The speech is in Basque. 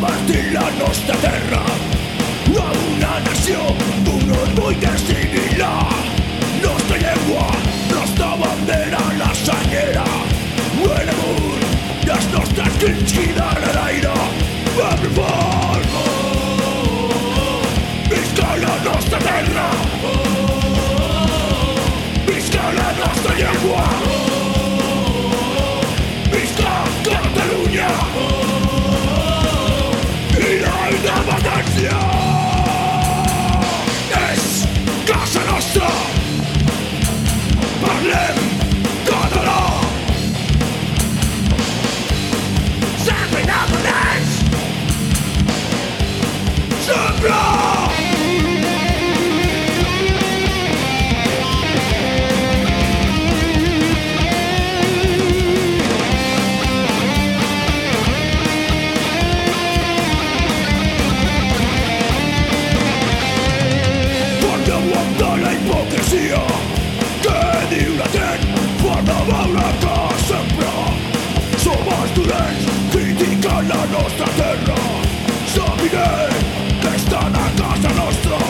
convertir la nostra terra a una nació d'un orgull que la nostra terra Sabine che sta a casa nostra.